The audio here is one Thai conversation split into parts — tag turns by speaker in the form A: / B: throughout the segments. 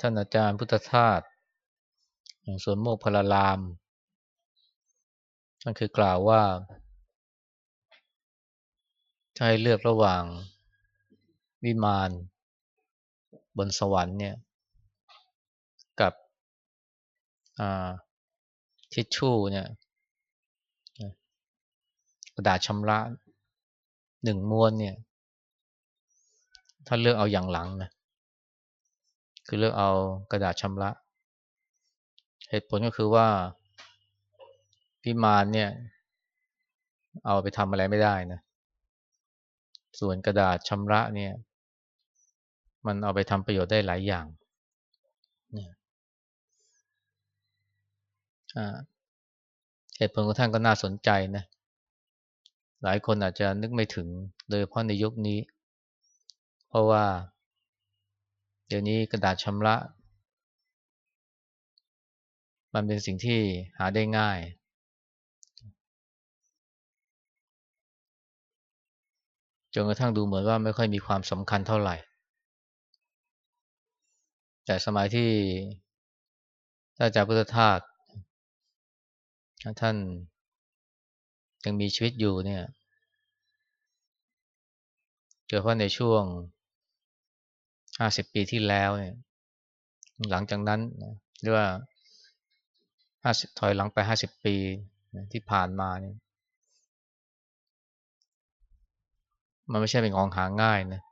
A: ท่านอาจารย์พุทธทาสอย่างสวนโมกพลารามท่านคือกล่าวว่าถ้าให้เลือกระหว่างวิมานบนสวรรค์เนี่ย กับทิชชู่เนี่ยกระดาษชำระหนึ่งม้วนเนี่ย ถ้าเลือกเอาอย่างหลังนะ คือเลือกเอากระดาษชำระ เหตุผลก็คือว่าพิมานเนี่ย เอาไปทำอะไรไม่ได้นะ ส่วนกระดาษชำระเนี่ย มันเอาไปทำประโยชน์ได้หลายอย่างเนี่ยเหตุผลของท่านก็น่าสนใจนะ หลายคนอาจจะนึกไม่ถึง โดยเฉพาะในยุคนี้ เพราะว่า เดี๋ยวนี้กระดาษชำระ มันเป็นสิ่งที่หาได้ง่าย จนกระทั่งดูเหมือนว่าไม่ค่อยมีความสำคัญเท่าไหร่ แต่สมัยที่ท่านอาจารย์พุทธทาสท่านยังมีชีวิตอยู่เนี่ยเฉพาะในช่วง ห้าสิบปีที่แล้วเนี่ยหลังจากนั้นหรือว่าห้าสิบถอยหลังไปห้าสิบปีที่ผ่านมาเนี่ยมันไม่ใช่เป็นของหาง่ายนะ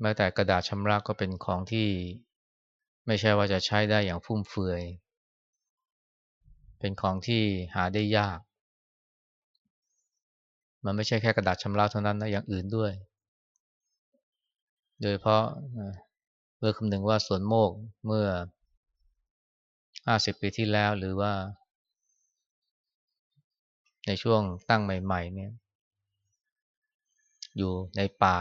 A: แม้แต่กระดาษชำระก็เป็นของที่ไม่ใช่ว่าจะใช้ได้อย่างฟุ่มเฟือย เป็นของที่หาได้ยาก มันไม่ใช่แค่กระดาษชำระเท่านั้นนะอย่างอื่นด้วย โดยเพราะเมื่อคำนึงว่าสวนโมกเมื่อห้าสิบปีที่แล้วหรือว่า ในช่วงตั้งใหม่ ๆ เนี่ย อยู่ในป่า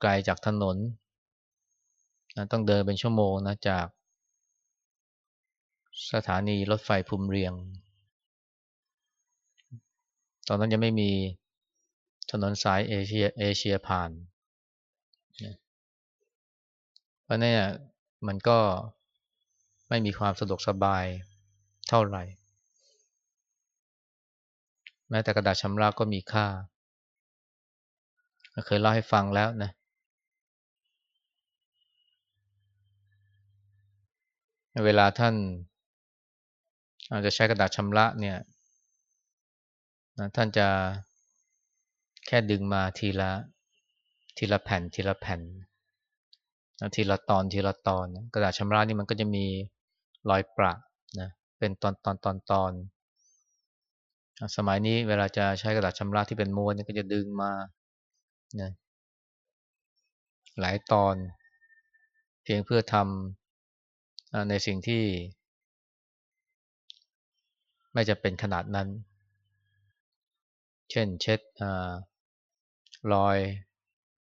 A: ไกลจากถนนต้องเดินเป็นชั่วโมงนะจากสถานีรถไฟภูมิเรียง ตอนนั้นยังไม่มีถนนสายเอเชียเอเชียผ่าน เพราะนี่มันก็ไม่มีความสะดวกสบายเท่าไหร่ แม้แต่กระดาษชำระก็มีค่า เคยเล่าให้ฟังแล้วนะ เวลาท่านอาจจะใช้กระดาษชำระเนี่ยท่านจะแค่ดึงมาทีละทีละแผ่นทีละแผ่น ทีละตอนทีละตอนกระดาษชำระนี่มันก็จะมีรอยประนะเป็นตอนตอนตอนตอนสมัยนี้เวลาจะใช้กระดาษชำระที่เป็นม้วนก็จะดึงมานะหลายตอน เพียงเพื่อทำในสิ่งที่ ไม่จะเป็นขนาดนั้น เช่นเช็ดรอย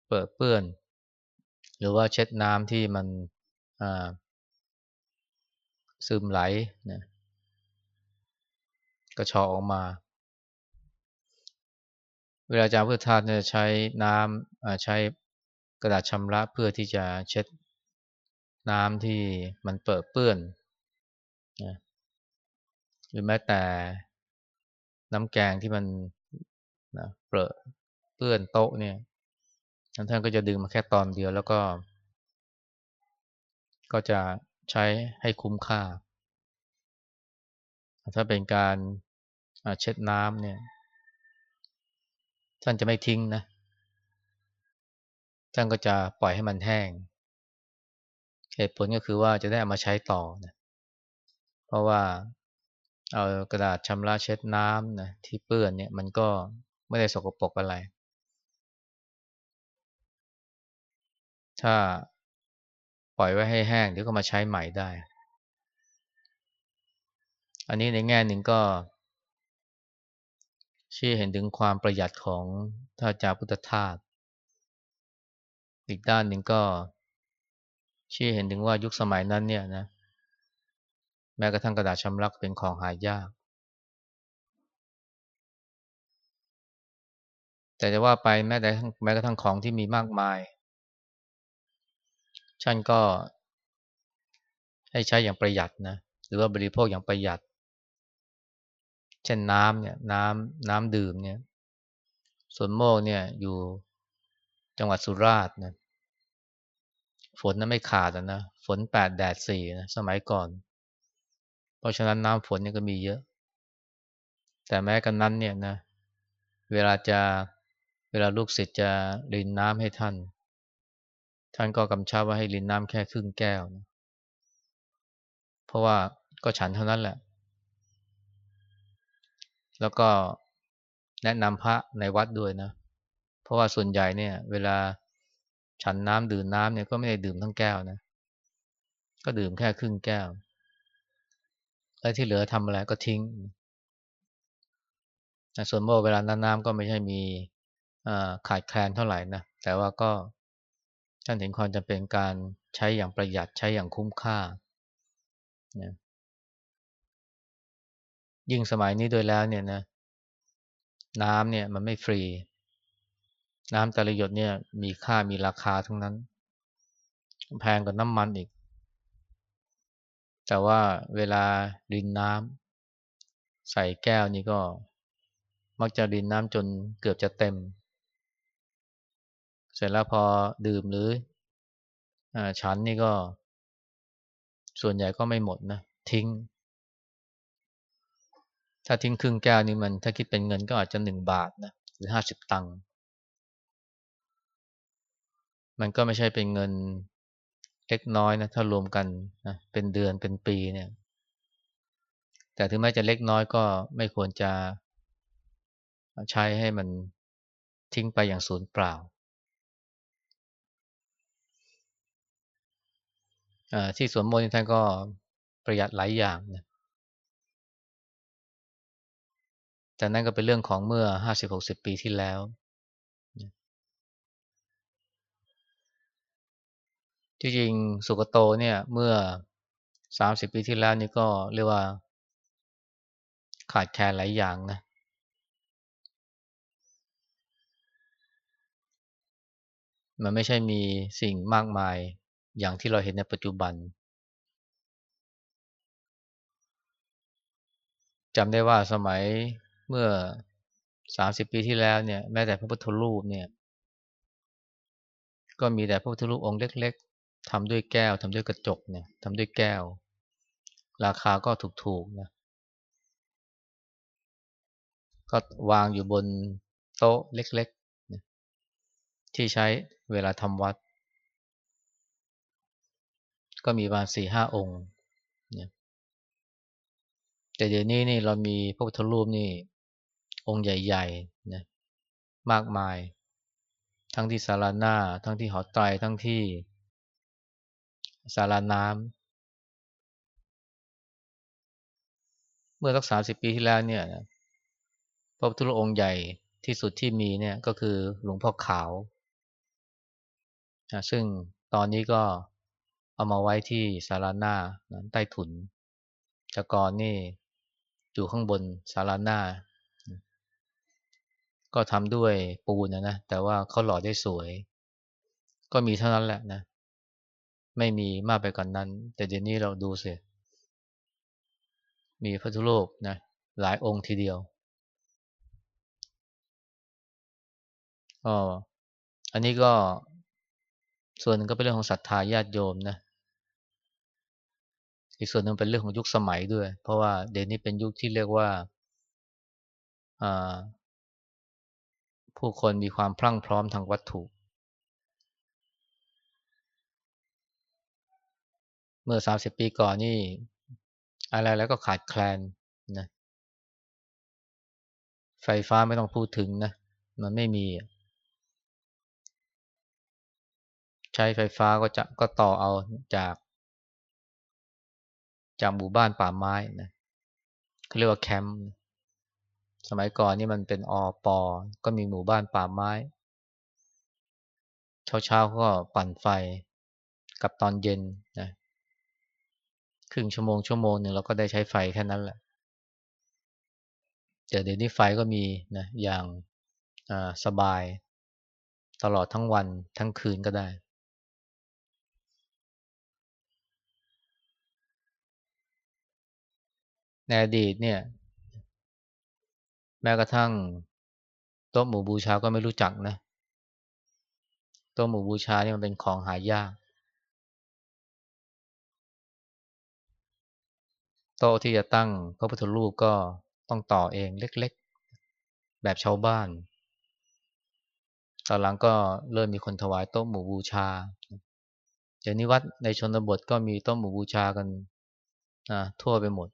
A: เปิดเปื้อน หรือว่าเช็ดน้ำที่มันซึมไหลนะกระชอออกมา เวลาอาจารย์พุทธทาสจะใช้น้ำใช้กระดาษชำระเพื่อที่จะเช็ดน้ำที่มันเปิดเปื้อนนะหรือแม้แต่น้ำแกงที่มันนะเปื้อนโต๊ะเนี่ย ท่านก็จะดึงมาแค่ตอนเดียวแล้วก็ ก็จะใช้ให้คุ้มค่า ถ้าเป็นการเช็ดน้ำเนี่ย ท่านจะไม่ทิ้งนะ ท่านก็จะปล่อยให้มันแห้ง เหตุผลก็คือว่าจะได้เอามาใช้ต่อนะเพราะว่าเอากระดาษชำระเช็ดน้ำนะที่เปื้อนเนี่ยมันก็ไม่ได้สกปรกอะไร ถ้าปล่อยไว้ให้แห้งเดี๋ยวก็มาใช้ใหม่ได้ อันนี้ในแง่หนึ่งก็ชี้เห็นถึงความประหยัดของท่าจาพุทธทาสอีกด้านหนึ่งก็ชี้เห็นถึงว่ายุคสมัยนั้นเนี่ยนะแม้กระทั่งกระดาษชำระเป็นของหายาก แต่จะว่าไปแม้แต่แม้กระทั่งของที่มีมากมาย ท่านก็ให้ใช้อย่างประหยัดนะหรือว่าบริโภคอย่างประหยัด เช่นน้ำเนี่ยน้ำน้ำดื่มเนี่ยส่วนโมกเนี่ยอยู่จังหวัดสุราษฎร์นะฝนนั้นไม่ขาดนะฝนแปดแดดสี่นะสมัยก่อน เพราะฉะนั้นน้ำฝนเนี่ยก็มีเยอะ แต่แม้กันนั้นเนี่ยนะเวลาจะเวลาลูกศิษย์จะรินน้ำให้ท่าน ท่านก็กำชับว่าให้รินน้ำแค่ครึ่งแก้วนะเพราะว่าก็ฉันเท่านั้นแหละ แล้วก็แนะนำพระในวัดด้วยนะ เพราะว่าส่วนใหญ่เนี่ย เวลาฉันน้ำดื่มน้ำเนี่ยก็ไม่ได้ดื่มทั้งแก้วนะ ก็ดื่มแค่ครึ่งแก้ว แล้วที่เหลือทำอะไรก็ทิ้ง ส่วนโมเวลาน้ำก็ไม่ใช่มีขาดแคลนเท่าไหร่นะ แต่ว่าก็ ท่านเห็นความจำเป็นการใช้อย่างประหยัดใช้อย่างคุ้มค่านะยิ่งสมัยนี้ด้วยแล้วเนี่ยนะน้ำเนี่ยมันไม่ฟรี น้ำแต่ละหยดเนี่ยมีค่ามีราคาทั้งนั้น แพงกว่าน้ำมันอีก แต่ว่าเวลารินน้ำใส่แก้วนี่ก็ มักจะรินน้ำจนเกือบจะเต็ม เสร็จแล้วพอดื่มหรืออฉันนี่ก็ ส่วนใหญ่ก็ไม่หมดนะ ทิ้ง ถ้าทิ้งครึ่งแก้วนี่มัน ถ้าคิดเป็นเงินก็อาจจะหนึ่งบาทนะหรือห้าสิบตังค์มันก็ไม่ใช่เป็นเงินเล็กน้อยนะถ้ารวมกันนะเป็นเดือนเป็นปีเนี่ย แต่ถึงแม้จะเล็กน้อยก็ไม่ควรจะใช้ให้มันทิ้งไปอย่างสูญเปล่า ที่สวนโมนี่ท่านก็ประหยัดหลายอย่างนะแต่นั่นก็เป็นเรื่องของเมื่อห้าสิบหกสิบปีที่แล้ว ที่จริงสุกโตเนี่ย เมื่อสามสิบปีที่แล้วนี่ก็เรียกว่า ขาดแคลนหลายอย่างนะ มันไม่ใช่มีสิ่งมากมาย อย่างที่เราเห็นในปัจจุบันจำได้ว่าสมัยเมื่อสามสิบปีที่แล้วเนี่ยแม้แต่พระพุทธรูปเนี่ย ก็มีแต่พระพุทธรูปองค์เล็ก ๆทำด้วยแก้วทำด้วยกระจกเนี่ยทำด้วยแก้ว ราคาก็ถูกๆนะก็วางอยู่บนโต๊ะเล็กๆที่ใช้เวลาทำวัด ก็มีประมาณสี่ห้าองค์แต่เดี๋ยวนี้นี่เรามีพระพุทธรูปนี่ องค์ใหญ่ๆนะมากมาย ทั้งที่ศาลาหน้า ทั้งที่หอไตรทั้งที่ศาลาน้ำเมื่อสักสามสิบปีที่แล้วเนี่ยพระพุทธรูปองค์ใหญ่ที่สุดที่มีเนี่ยก็คือหลวงพ่อขาวนะซึ่งตอนนี้ก็ เอามาไว้ที่ศาลาหน้าใต้ถุนจากรนี่อยู่ข้างบนศาลาหน้า ก็ทำด้วยปูนนะนะ แต่ว่าเขาหล่อได้สวย ก็มีเท่านั้นแหละนะ ไม่มีมากไปกว่านนั้น แต่เดี๋ยวนี้เราดูเสียมีพระทุโลกนะหลายองค์ทีเดียวอ๋ออันนี้ก็ส่วนหนึ่งก็เป็นเรื่องของศรัทธาญาติโยมนะ อีกส่วนหนึ่งเป็นเรื่องของยุคสมัยด้วย เพราะว่าเดี๋ยวนี้เป็นยุคที่เรียกว่าผู้คนมีความพรั่งพร้อมทางวัตถุ เมื่อสามสิบปีก่อนนี่ อะไรแล้วก็ขาดแคลนนะไฟฟ้าไม่ต้องพูดถึงนะ มันไม่มี ใช้ไฟฟ้าก็จะก็ต่อเอาจาก จากหมู่บ้านป่าไม้นะเขาเรียกว่าแคมป์สมัยก่อนนี่มันเป็นอปอก็มีหมู่บ้านป่าไม้ เช้าๆก็ปั่นไฟกับตอนเย็นนะครึ่งชั่วโมงชั่วโมงหนึ่งเราก็ได้ใช้ไฟแค่นั้นแหละแต่เดี๋ยวนี้ไฟก็มีนะอย่างสบายตลอดทั้งวันทั้งคืนก็ได้ ในอดีตเนี่ย แม้กระทั่งโต๊ะหมู่บูชาก็ไม่รู้จักนะโต๊ะหมู่บูชาเนี่ยมันเป็นของหายากโต๊ะที่จะตั้งพระพุทธรูปก็ต้องต่อเองเล็กๆ แบบชาวบ้าน ตอนหลังก็เริ่มมีคนถวายโต๊ะหมู่บูชา เดี๋ยวนี้วัดในชนบทก็มีโต๊ะหมู่บูชากันทั่วไปหมด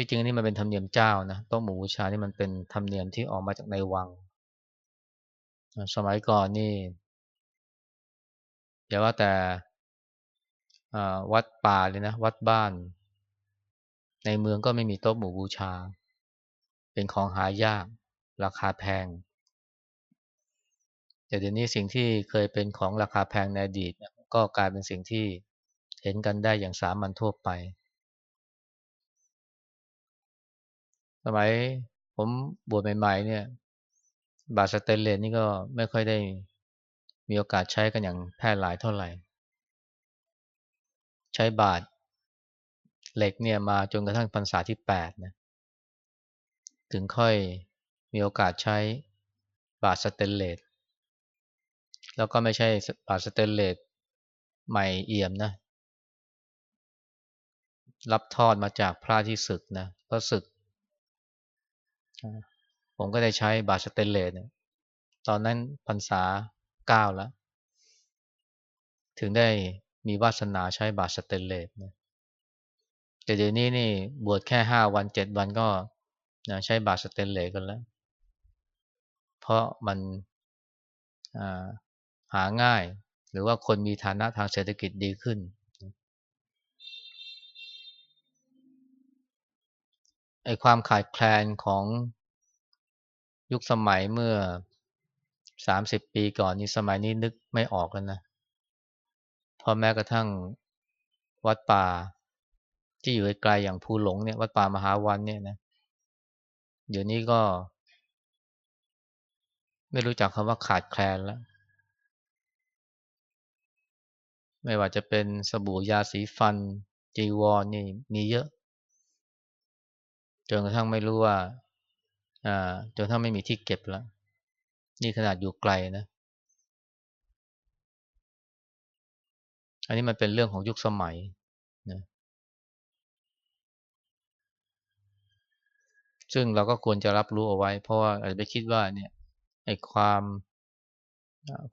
A: ที่จริงนี่มันเป็นธรรมเนียมเจ้านะโต๊ะหมู่บูชานี่มันเป็นธรรมเนียมที่ออกมาจากในวัง สมัยก่อนนี่อย่าว่าแต่วัดป่าเลยนะ วัดบ้าน ในเมืองก็ไม่มีโต๊ะหมู่บูชา เป็นของหายาก ราคาแพงแต่เดี๋ยวนี้สิ่งที่เคยเป็นของราคาแพงในอดีตก็กลายเป็นสิ่งที่เห็นกันได้อย่างสามัญทั่วไป มัยผมบวชใหม่ ๆ เนี่ย บาสเตนเลสนี่ก็ไม่ค่อยได้มีโอกาสใช้กันอย่างแพร่หลายเท่าไหร่ ใช้บาทเหล็กเนี่ยมาจนกระทั่งพรรษาที่แปดนะถึงค่อยมีโอกาสใช้บาทสเตนเลสแล้วก็ไม่ใช่บาตรสเตนเลสใหม่เอี่ยมนะ รับทอดมาจากพระที่สึกนะพระสึก ผมก็ได้ใช้บาตรสเตนเลสเนี่ยตอนนั้นพรรษาเก้าแล้ว ถึงได้มีวาสนาใช้บาตรสเตนเลสนะแต่เดี๋ยวนี้นี่บวชแค่ห้าวันเจ็ดวันก็นะใช้บาตรสเตนเลสกันแล้ว เพราะมันหาง่าย หรือว่าคนมีฐานะทางเศรษฐกิจดีขึ้น ไอความขาดแคลนของยุคสมัยเมื่อสามสิบปีก่อนนี้สมัยนี้นึกไม่ออกแล้วนะพอแม้กระทั่งวัดป่า ที่อยู่ไกลๆอย่างภูหลงเนี่ยวัดป่ามหาวันเนี่ยนะเดี๋ยวนี้ก็ ไม่รู้จักคำว่าขาดแคลนแล้ว ไม่ว่าจะเป็นสบู่ยาสีฟัน จีวรนี่มีเยอะ จนกระทั่งไม่รู้ว่าจนถ้าไม่มีที่เก็บแล้ว นี่ขนาดอยู่ไกลนะ อันนี้มันเป็นเรื่องของยุคสมัยนะซึ่งเราก็ควรจะรับรู้เอาไว้ เพราะว่าอาจจะไปคิดว่าเนี่ยไอ้ความ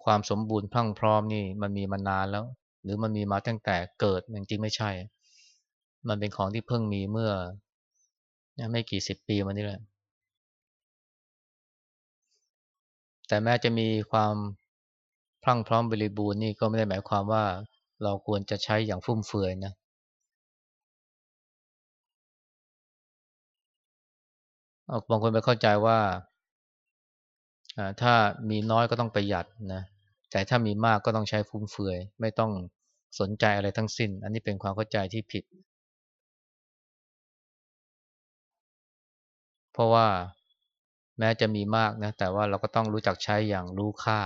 A: ความสมบูรณ์พรั่งพร้อมนี่มันมีมานานแล้ว หรือมันมีมาตั้งแต่เกิดจริงๆไม่ใช่ มันเป็นของที่เพิ่งมีเมื่อ ไม่กี่สิบปีมานี้แหละ แต่แม้จะมีความพรั่งพร้อมบริบูรณ์นี่ก็ไม่ได้หมายความว่าเราควรจะใช้อย่างฟุ่มเฟือยนะ บางคนไปเข้าใจว่า ถ้ามีน้อยก็ต้องประหยัดนะ แต่ถ้ามีมากก็ต้องใช้ฟุ่มเฟือย ไม่ต้องสนใจอะไรทั้งสิ้น อันนี้เป็นความเข้าใจที่ผิด เพราะว่าแม้จะมีมากนะ แต่ว่าเราก็ต้องรู้จักใช้อย่างรู้ค่า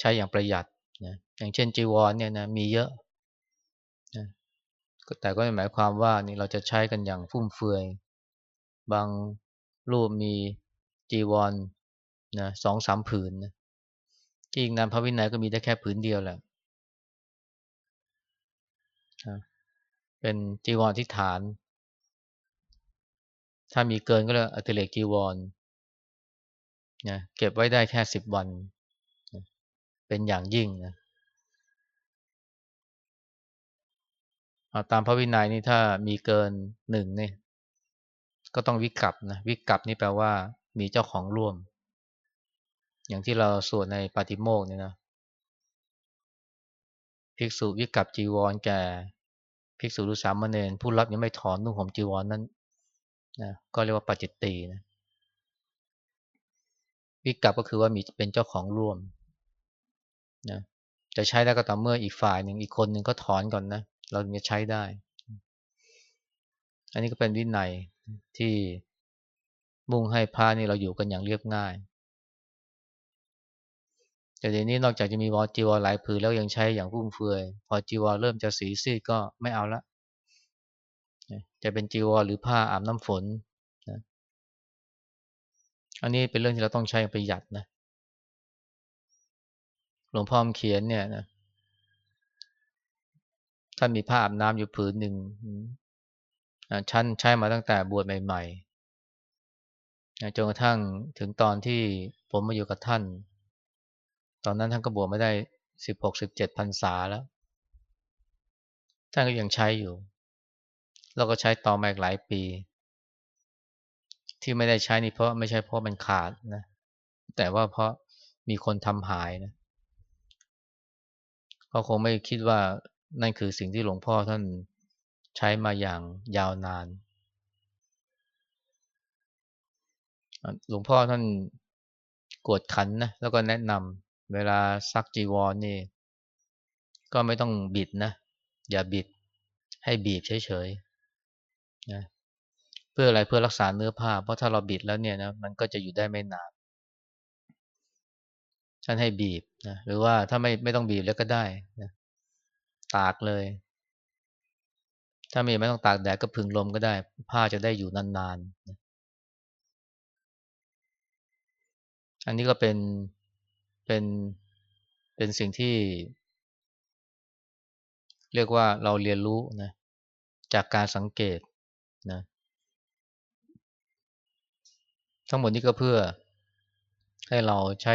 A: ใช้อย่างประหยัดนะอย่างเช่นจีวรเนี่ยนะมีเยอะนะแต่ก็ไม่หมายความว่านี่เราจะใช้กันอย่างฟุ่มเฟือย บางรูปมีจีวรนะสองสามผืนนะจริงนั้นพระวินัยก็มีได้แค่ผืนเดียวแหละเป็นจีวรที่ฐาน ถ้ามีเกินก็เลยอัติเลกจีวรนะเก็บไว้ได้แค่สิบวันเป็นอย่างยิ่งนะตามพระวินัยนี่ถ้ามีเกินหนึ่งเนี่ยก็ต้องวิกับนะวิกับนี่แปลว่ามีเจ้าของร่วม อย่างที่เราสวดในปาติโมกเนี่ยนะภิกษุวิกับจีวรแก่ภิกษุรุสามเณรผู้รับยังไม่ถอนนุ่งห่มจีวรนนั้น นะก็เรียกว่าปัจจิตีนะวิกับก็คือว่ามีเป็นเจ้าของร่วมนะจะใช้ได้ก็ต่อเมื่ออีกฝ่ายหนึ่งอีกคนหนึ่งก็ถอนก่อนนะ เราจะใช้ได้ อันนี้ก็เป็นวินัยที่มุ่งให้พระนี่เราอยู่กันอย่างเรียบง่าย แต่เดี๋ยวนี้นอกจากจะมีวอจีวรหลายผืนแล้วยังใช้อย่างฟุ่มเฟือย พอจีวรเริ่มจะสีซีดก็ไม่เอาละ จะเป็นจีวรหรือผ้าอาบน้ำฝนนะอันนี้เป็นเรื่องที่เราต้องใช้ประหยัดนะหลวงพ่อเขียนเนี่ยนะท่านมีผ้าอาบน้ำอยู่ผืนหนึ่งชั้นใช้มาตั้งแต่บวชใหม่ๆจนกระทั่งถึงตอนที่ผมมาอยู่กับท่าน ตอนนั้นท่านก็บวชไม่ได้สิบหกสิบเจ็ดพรรษาแล้ว ท่านก็ยังใช้อยู่ แล้วก็ใช้ต่อมาอีกหลายปี ที่ไม่ได้ใช้นี่เพราะไม่ใช่เพราะมันขาดนะ แต่ว่าเพราะมีคนทำหายนะเขาคงไม่คิดว่านั่นคือสิ่งที่หลวงพ่อท่านใช้มาอย่างยาวนาน หลวงพ่อท่านกวดขันนะแล้วก็แนะนำเวลาซักจีวรนนี่ ก็ไม่ต้องบิดนะ อย่าบิดให้บีบเฉยๆ นะเพื่ออะไรเพื่อรักษาเนื้อผ้า เพราะถ้าเราบิดแล้วเนี่ยนะมันก็จะอยู่ได้ไม่นานท่านให้บีบนะหรือว่าถ้าไม่ไม่ต้องบีบแล้วก็ได้นะตากเลย ถ้าไม่ไม่ต้องตากแดดก็พึ่งลมก็ได้ ผ้าจะได้อยู่นานๆอันนี้ก็เป็นเป็นเป็นสิ่งที่ เรียกว่าเราเรียนรู้นะจากการสังเกตนะ ทั้งหมดนี้ก็เพื่อให้เราใช้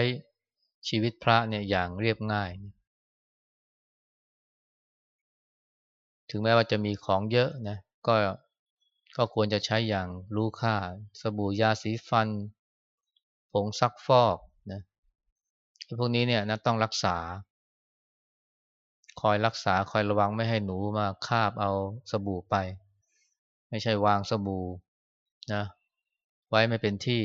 A: ชีวิตพระเนี่ยอย่างเรียบง่าย ถึงแม้ว่าจะมีของเยอะนะก็ก็ควรจะใช้อย่างรู้ค่า สบู่ยาสีฟัน ผงซักฟอกนะพวกนี้เนี่ยนะต้องรักษา คอยรักษาคอยระวังไม่ให้หนูมาคาบเอาสบู่ไป ไม่ใช่วางสบู่นะ ไว้ไม่เป็นที่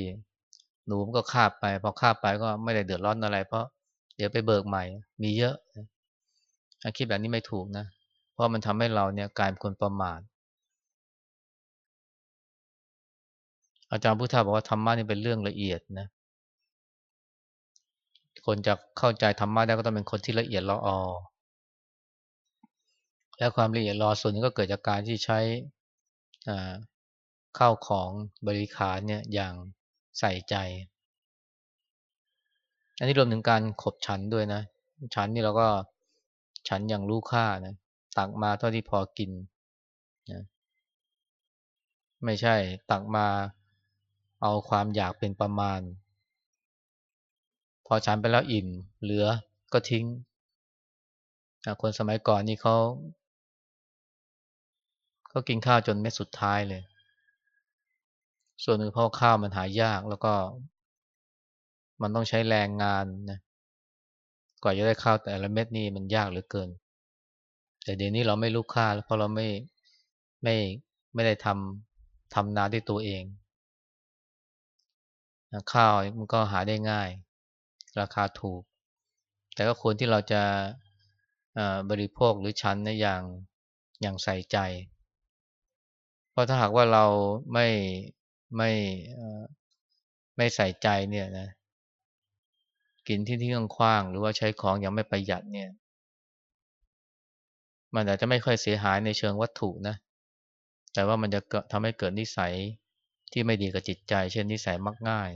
A: หนูมันก็คาบไป พอคาบไปก็ไม่ได้เดือดร้อนอะไร เพราะเดี๋ยวไปเบิกใหม่ มีเยอะคิดแบบนี้ไม่ถูกนะ เพราะมันทำให้เราเนี่ยกลายเป็นคนประมาทอาจารย์พุทธาบอกว่าธรรมะนี่เป็นเรื่องละเอียดนะ คนจะเข้าใจธรรมะได้ก็ต้องเป็นคนที่ละเอียดละออ และความละเอียดรอส่วนนี้ก็เกิดจากการที่ใช้ เข้าของบริขารเนี่ยอย่างใส่ใจ อันนี้รวมถึงการขบฉันด้วยนะ ฉันนี่เราก็ฉันอย่างรู้ค่านะตักมาเท่าที่พอกินนะไม่ใช่ตักมาเอาความอยากเป็นประมาณ พอฉันไปแล้วอิ่ม เหลือก็ทิ้ง คนสมัยก่อนนี่เขาเขากินข้าวจนเม็ดสุดท้ายเลย ส่วนหนึ่งเพราะข้าวมันหายากแล้วก็ มันต้องใช้แรงงานนะกว่าจะได้ข้าวแต่ละเม็ดนี่มันยากเหลือเกิน แต่เดี๋ยวนี้เราไม่รู้ค่าวเพราะเราไม่ไม่ไม่ได้ทำทำนาด้วยตัวเองข้าวมันก็หาได้ง่าย ราคาถูก แต่ก็ควรที่เราจะบริโภคหรือชั้นในอย่างอย่างใส่ใจ เพราะถ้าหากว่าเราไม่ ไม่ไม่ใส่ใจเนี่ยนะกินที่ที่คว้างหรือว่าใช้ของอย่างไม่ประหยัดเนี่ย มันอาจจะไม่ค่อยเสียหายในเชิงวัตถุนะ แต่ว่ามันจะทำให้เกิดนิสัยที่ไม่ดีกับจิตใจ เช่นนิสัยมักง่าย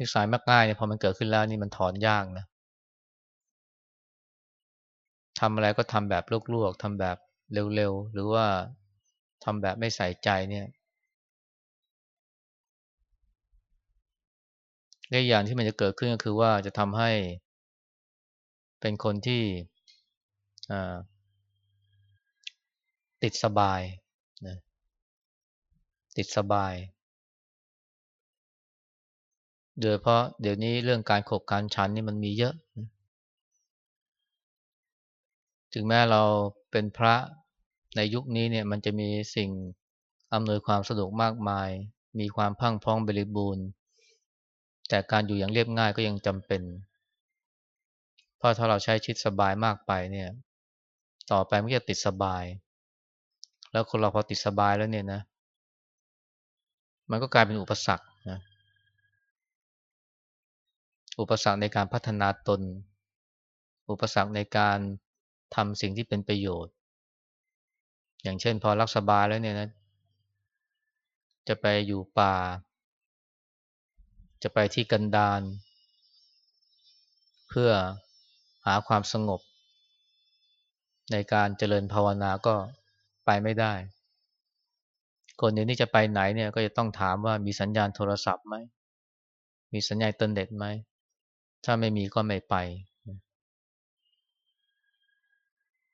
A: นิสัยมักง่ายเนี่ยพอมันเกิดขึ้นแล้วนี่มันถอนยากนะทำอะไรก็ทำแบบลวกๆทำแบบเร็วๆ หรือว่าทำแบบไม่ใส่ใจเนี่ย ในอย่างที่มันจะเกิดขึ้นก็คือว่าจะทำให้เป็นคนที่ติดสบายนะติดสบาย โดยเพราะเดี๋ยวนี้เรื่องการขบการชันนี่มันมีเยอะ ถึงแม้เราเป็นพระในยุคนี้เนี่ยมันจะมีสิ่งอำนวยความสะดวกมากมาย มีความพังพ้องบริบูรณ์ แต่การอยู่อย่างเรียบง่ายก็ยังจำเป็น เพราะถ้าเราใช้ชีวิตสบายมากไปเนี่ย ต่อไปมันจะติดสบาย แล้วคนเราพอติดสบายแล้วเนี่ยนะ มันก็กลายเป็นอุปสรรคนะอุปสรรคในการพัฒนาตน อุปสรรคในการทำสิ่งที่เป็นประโยชน์ อย่างเช่นพอรักสบายแล้วเนี่ยนะ จะไปอยู่ป่า จะไปที่กันดารเพื่อหาความสงบ ในการเจริญภาวนาก็ไปไม่ได้ คนเดี๋ยวนี้จะไปไหนเนี่ยก็จะต้องถามว่ามีสัญญาณโทรศัพท์ไหม มีสัญญาณเตินเด็ดไหม ถ้าไม่มีก็ไม่ไป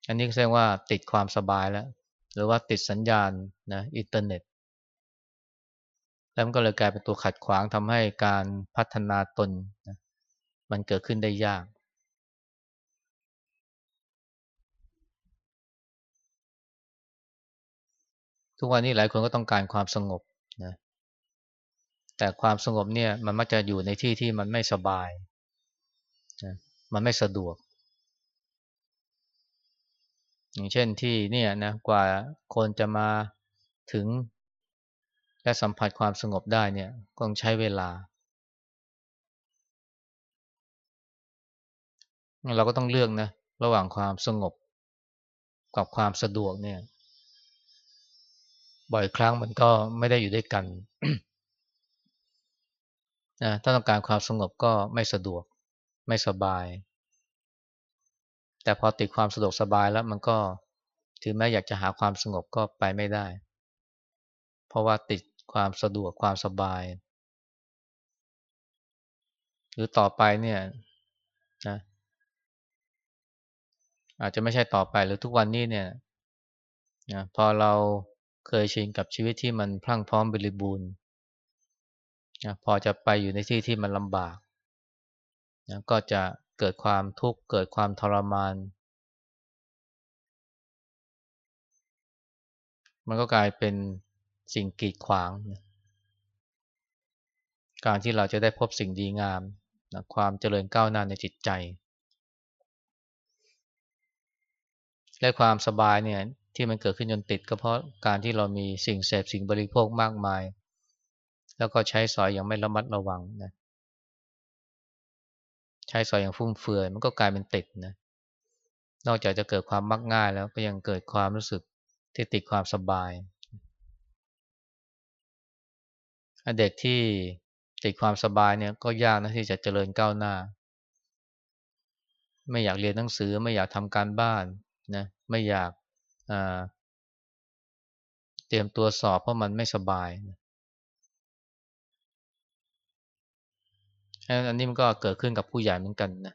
A: อันนี้แสดงว่าติดความสบายแล้ว หรือว่าติดสัญญาณนะอินเทอร์เน็ต แล้วมันก็เลยกลายเป็นตัวขัดขวางทำให้การพัฒนาตนนะมันเกิดขึ้นได้ยาก ทุกวันนี้หลายคนก็ต้องการความสงบนะแต่ความสงบเนี่ยมันมักจะอยู่ในที่ที่มันไม่สบายนะมันไม่สะดวก อย่างเช่นที่เนี่ยนะกว่าคนจะมาถึง และสัมผัสความสงบได้เนี่ยก็ต้องใช้เวลา เราก็ต้องเลือกนะระหว่างความสงบกับความสะดวกเนี่ย บ่อยครั้งมันก็ไม่ได้อยู่ด้วยกันนะถ้าต้องการความสงบก็ไม่สะดวก ไม่สบาย แต่พอติดความสะดวกสบายแล้วมันก็ถึงแม้อยากจะหาความสงบก็ไปไม่ได้ เพราะว่าติด ความสะดวกความสบาย หรือต่อไปเนี่ยนะอาจจะไม่ใช่ต่อไปหรือทุกวันนี้เนี่ยนะพอเราเคยชินกับชีวิตที่มันพรั่งพร้อมบริบูรณ์นะพอจะไปอยู่ในที่ที่มันลำบากนะก็จะเกิดความทุกข์เกิดความทรมาน มันก็กลายเป็น สิ่งกีดขวางนะการที่เราจะได้พบสิ่งดีงามนะความเจริญก้าวหน้าในจิตใจ และความสบายเนี่ยที่มันเกิดขึ้นจนติดก็เพราะการที่เรามีสิ่งเสพสิ่งบริโภคมากมาย แล้วก็ใช้สอยอย่างไม่ระมัดระวังนะใช้สอยอย่างฟุ่มเฟือยมันก็กลายเป็นติดนะนอกจากจะเกิดความมักง่ายแล้วก็ยังเกิดความรู้สึกที่ติดความสบาย เด็กที่ติดความสบายเนี่ยก็ยากนะที่จะเจริญก้าวหน้า ไม่อยากเรียนหนังสือไม่อยากทำการบ้านนะไม่อยากเตรียมตัวสอบเพราะมันไม่สบายอันนี้มันก็เกิดขึ้นกับผู้ใหญ่เหมือนกันนะ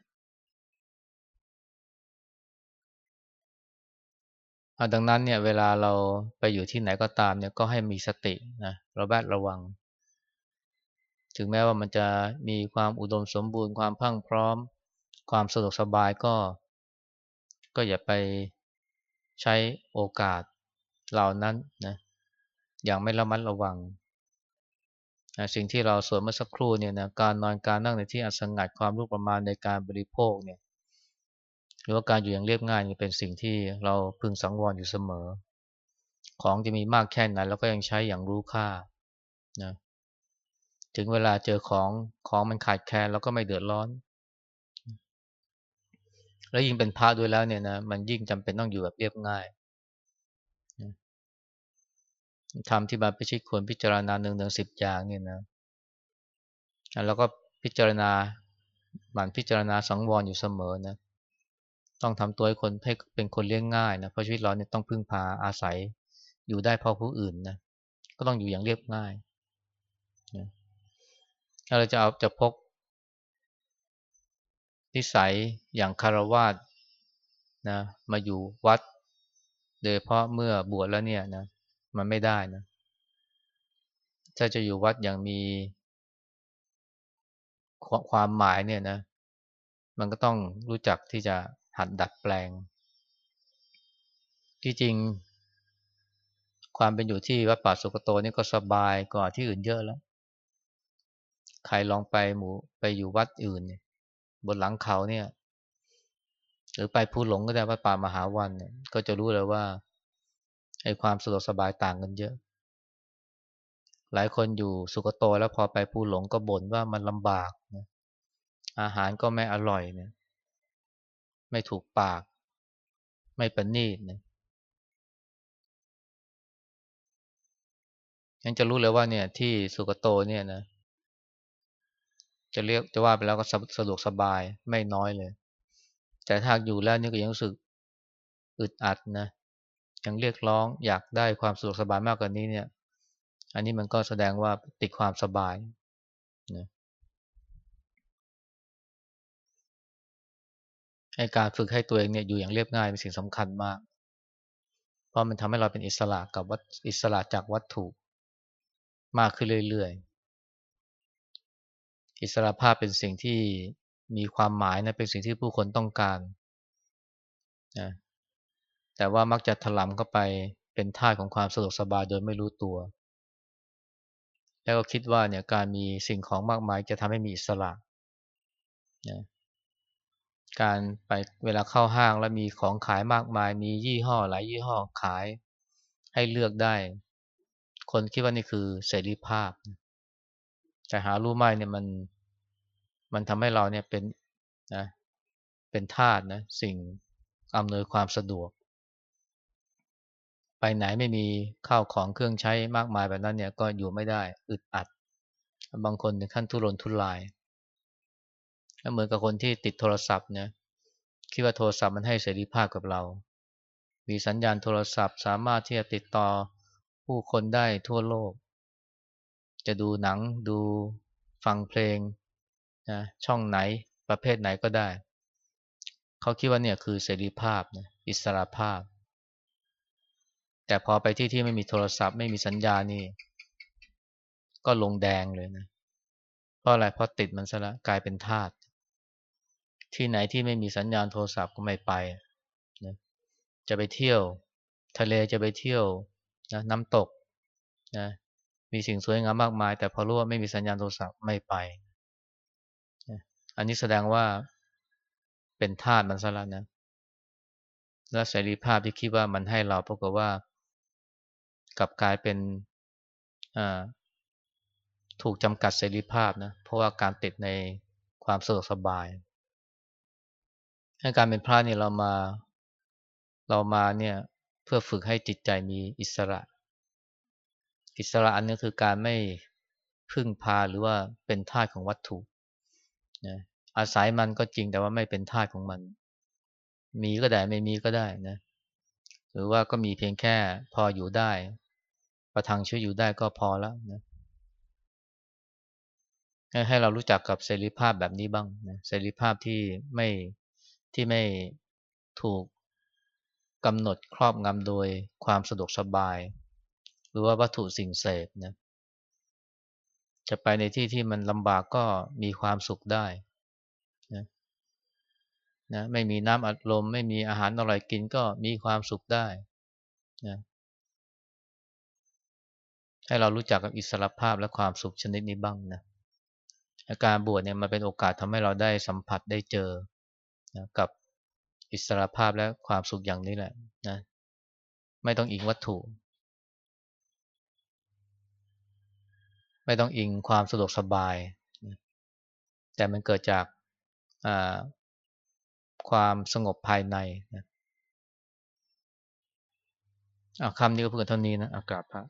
A: ดังนั้นเนี่ยเวลาเราไปอยู่ที่ไหนก็ตามเนี่ยก็ให้มีสตินะระแวดระวัง ถึงแม้ว่ามันจะมีความอุดมสมบูรณ์ความพังพร้อม ความสะดวกสบายก็ ก็อย่าไปใช้โอกาสเหล่านั้นนะอย่างไม่ระมัดระวังนะสิ่งที่เราสวนเมื่อสักครู่เนี่ยนะการนอนการนั่งในที่อัสงัดความรู้ประมาณในการบริโภคเนี่ยหรือว่าการอยู่อย่างเรียบง่ายเป็นสิ่งที่เราพึงสังวรอยู่เสมอ ของจะมีมากแค่ไหนเราก็ยังใช้อย่างรู้ค่านะ ถึงเวลาเจอของของมันขาดแคลนเราก็ไม่เดือดร้อน แล้วยิ่งเป็นพระด้วยแล้วเนี่ยนะมันยิ่งจำเป็นต้องอยู่แบบเรียบง่ายทำที่บาพิชิตควรพิจารณาหนึ่งถึงสิบอย่างเนี่ยนะแล้วก็พิจารณาหมั่นพิจารณาสังวรอยู่เสมอนะต้องทำตัวให้คนให้เป็นคนเลี้ยงง่ายนะเพราะชีวิตเราเนี่ยต้องพึ่งพาอาศัยอยู่ได้เพราะผู้อื่นนะก็ต้องอยู่อย่างเรียบง่าย ถ้าเราจะเอาจะพกนิสัยอย่างคารวาสนะมาอยู่วัด โดยเพราะเมื่อบวชแล้วเนี่ยนะมันไม่ได้นะถ้าจะอยู่วัดอย่างมีความหมายเนี่ยนะ มันก็ต้องรู้จักที่จะหัดดัดแปลง ที่จริง ความเป็นอยู่ที่วัดป่าสุกโตนี่ก็สบายกว่าที่อื่นเยอะแล้ว ใครลองไปหมู่ไปอยู่วัดอื่น บนหลังเขาเนี่ย หรือไปภูหลงก็ได้วัดป่ามหาวันเนี่ยก็จะรู้เลยว่าไอ้ความสะดวกสบายต่างกันเยอะ หลายคนอยู่สุกโตแล้วพอไปภูหลงก็บ่นว่ามันลำบากนะอาหารก็ไม่อร่อยเนี่ยไม่ถูกปาก ไม่ประณีตนะยังจะรู้เลยว่าเนี่ยที่สุกโตเนี่ยนะ จะเรียกจะว่าไปแล้วก็สะดวกสบายไม่น้อยเลย แต่ถ้าอยู่แล้วนี่ก็ยังรู้สึกอึดอัดนะยังเรียกร้องอยากได้ความสะดวกสบายมากกว่านี้เนี่ย อันนี้มันก็แสดงว่าติดความสบายนะให้การฝึกให้ตัวเองเนี่ยอยู่อย่างเรียบง่ายเป็นสิ่งสำคัญมาก เพราะมันทำให้เราเป็นอิสระกับวัตอิสระจากวัตถุมากขึ้นเรื่อยๆ อิสระภาพเป็นสิ่งที่มีความหมายนะเป็นสิ่งที่ผู้คนต้องการนะแต่ว่ามักจะถลำเข้าไปเป็นท่าของความสะดวกสบายโดยไม่รู้ตัว แล้วก็คิดว่าเนี่ยการมีสิ่งของมากมายจะทำให้มีอิสระนะการไปเวลาเข้าห้างแล้วมีของขายมากมาย มียี่ห้อหลายยี่ห้อขายให้เลือกได้ คนคิดว่านี่คือเสรีภาพ แต่หารู้ไหมเนี่ยมันมันทำให้เราเนี่ยเป็นนะเป็นทาสนะสิ่งอำนวยความสะดวก ไปไหนไม่มีข้าวของเครื่องใช้มากมายแบบนั้นเนี่ยก็อยู่ไม่ได้อึดอัด บางคนถึงขั้นทุรนทุรายเหมือนกับคนที่ติดโทรศัพท์เนี่ยคิดว่าโทรศัพท์มันให้เสรีภาพกับเรา มีสัญญาณโทรศัพท์สามารถที่จะติดต่อผู้คนได้ทั่วโลก จะดูหนังดูฟังเพลงนะช่องไหนประเภทไหนก็ได้ เขาคิดว่าเนี่ยคือเสรีภาพนะอิสระภาพ แต่พอไปที่ที่ไม่มีโทรศัพท์ไม่มีสัญญานี่ ก็ลงแดงเลยนะเพราะอะไรเพราะติดมันซะล้วกลายเป็นทาสที่ไหนที่ไม่มีสัญญาณโทรศัพท์ก็ไม่ไปนะจะไปเที่ยว ทะเลจะไปเที่ยวนะน้ำตกนะ มีสิ่งสวยงามมากมาย แต่พอรู้ว่าไม่มีสัญญาณโทรศัพท์ไม่ไป อันนี้แสดงว่าเป็นธาตุมันซะแล้วนะ และเสรีภาพที่คิดว่ามันให้เราปรากฏว่า กลับกลายเป็นถูกจำกัดเสรีภาพนะ เพราะว่าการติดในความสะดวกสบายการเป็นพระเนี่ยเรามาเรามาเนี่ยเพื่อฝึกให้จิตใจมีอิสระ อิสระอันนี้คือการไม่พึ่งพาหรือว่าเป็นทาสของวัตถุนะอาศัยมันก็จริงแต่ว่าไม่เป็นทาสของมัน มีก็ได้ไม่มีก็ได้นะ หรือว่าก็มีเพียงแค่พออยู่ได้ ประทังชีวิตอยู่ได้ก็พอแล้วนะให้เรารู้จักกับเสรีภาพแบบนี้บ้างนะเสรีภาพที่ไม่ที่ไม่ถูกกำหนดครอบงำโดยความสะดวกสบาย หรือว่าวัตถุสิ่งเสพนะจะไปในที่ที่มันลำบากก็มีความสุขได้นะนะไม่มีน้ำอัดลม ไม่มีอาหารอร่อยกินก็มีความสุขได้นะให้เรารู้จักกับอิสรภาพและความสุขชนิดนี้บ้างนะอาการบวชเนี่ยมันเป็นโอกาสทำให้เราได้สัมผัสได้เจอนะกับอิสรภาพและความสุขอย่างนี้แหละนะไม่ต้องอิงวัตถุ ไม่ต้องอิงความสะดวกสบาย แต่มันเกิดจากความสงบภายในนะคำนี้ก็เพื่อเท่านี้นะอากาศพระ